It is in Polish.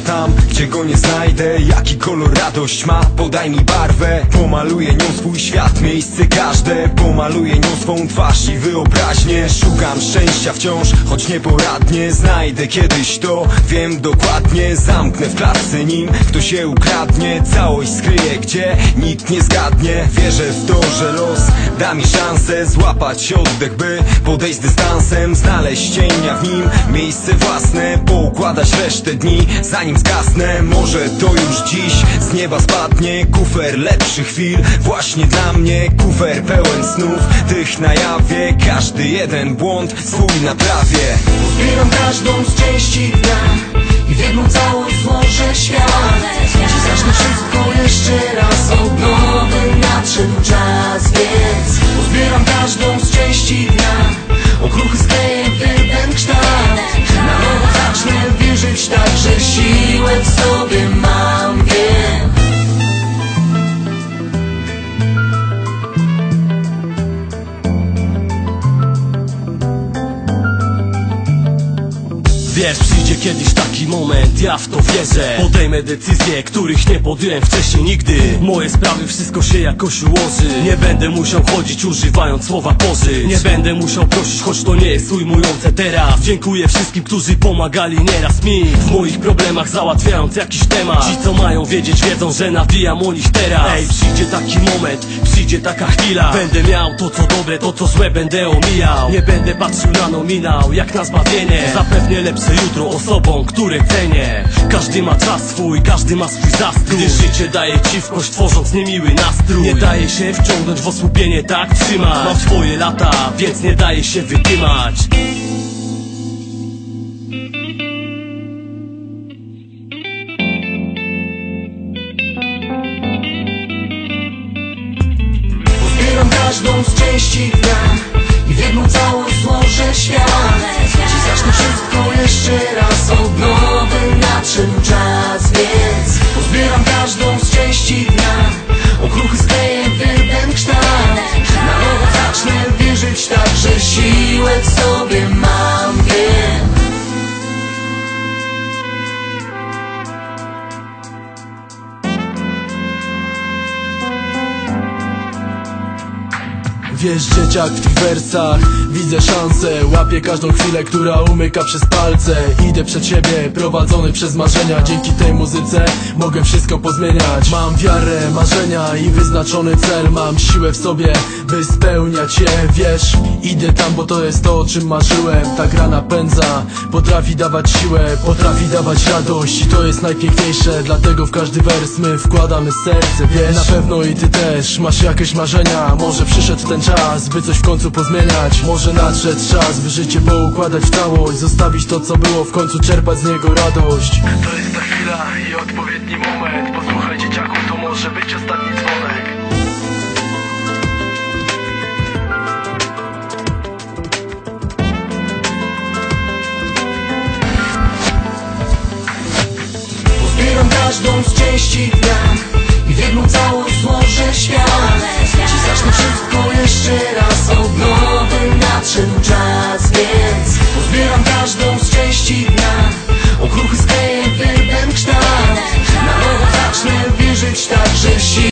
tam, gdzie go nie znajdę. Jaki kolor radość ma, podaj mi barwę. Pomaluję nią swój świat, miejsce każde. Pomaluję nią swą twarz i wyobraźnię. Szukam szczęścia wciąż, choć nieporadnie. Znajdę kiedyś to, wiem dokładnie. Zamknę w klatce nim, kto się ukradnie. Całość skryje, gdzie nikt nie zgadnie. Wierzę w to, że los da mi szansę Złapać oddech, by podejść z dystansem. Znaleźć cienia w nim, miejsce własne. Poukładać resztę dni, zanim zgasnę. Może to już dziś. Z nieba spadnie Kufer lepszych chwil, właśnie dla mnie Kufer pełen snów, tych na jawie Każdy jeden błąd swój naprawię Zbieram każdą z części dnia I w jedną całość złożę świat. Dziś zacznę wszystko jeszcze raz Od nowy nadszedł siłę Wiesz, przyjdzie kiedyś taki moment, ja w to wierzę. Podejmę decyzje, których nie podjąłem wcześniej nigdy. Moje sprawy, wszystko się jakoś ułoży. Nie będę musiał chodzić używając słowa pożyć Nie będę musiał prosić, choć to nie jest ujmujące teraz. Dziękuję wszystkim, którzy pomagali nieraz mi. W moich problemach załatwiając jakiś temat. Ci co mają wiedzieć, wiedzą, że nawijam o nich teraz. Ej, przyjdzie taki moment, przyjdzie taka chwila. Będę miał to co dobre, to co złe będę omijał. Nie będę patrzył na nominał, jak na zbawienie. Zapewnię lepsze jutro osobom, które cenię. Każdy ma czas swój, każdy ma swój zastrój Gdy życie daje ci w kość, tworząc niemiły nastrój. Nie daje się wciągnąć w osłupienie, tak trzymać. Mam swoje lata, więc nie daje się wydymać każdą z części dnia czas, więc Pozbieram każdą z części dnia. Okruchy skleję w jeden kształt. Na nowo zacznę wierzyć tak, że siłę w sobie mam, Wiesz dzieciak w tych wersach. Widzę szansę, łapię każdą chwilę, która umyka przez palce. Idę przed siebie, prowadzony przez marzenia. Dzięki tej muzyce mogę wszystko pozmieniać. Mam wiarę, marzenia i wyznaczony cel. Mam siłę w sobie, by spełniać je. Wiesz, idę tam, bo to jest to, o czym marzyłem. Ta gra napędza, potrafi dawać siłę Potrafi dawać radość. I to jest najpiękniejsze Dlatego w każdy wers my wkładamy serce. Wiesz, na pewno i ty też masz jakieś marzenia. Może przyszedł ten czas, by coś w końcu pozmieniać. Może nadszedł czas, by życie poukładać w całość. Zostawić to co było, w końcu czerpać z niego radość. To jest ta chwila i odpowiedni moment. Posłuchaj dzieciaku, to może być ostatni dzwonek. Pozbieram każdą z części dnia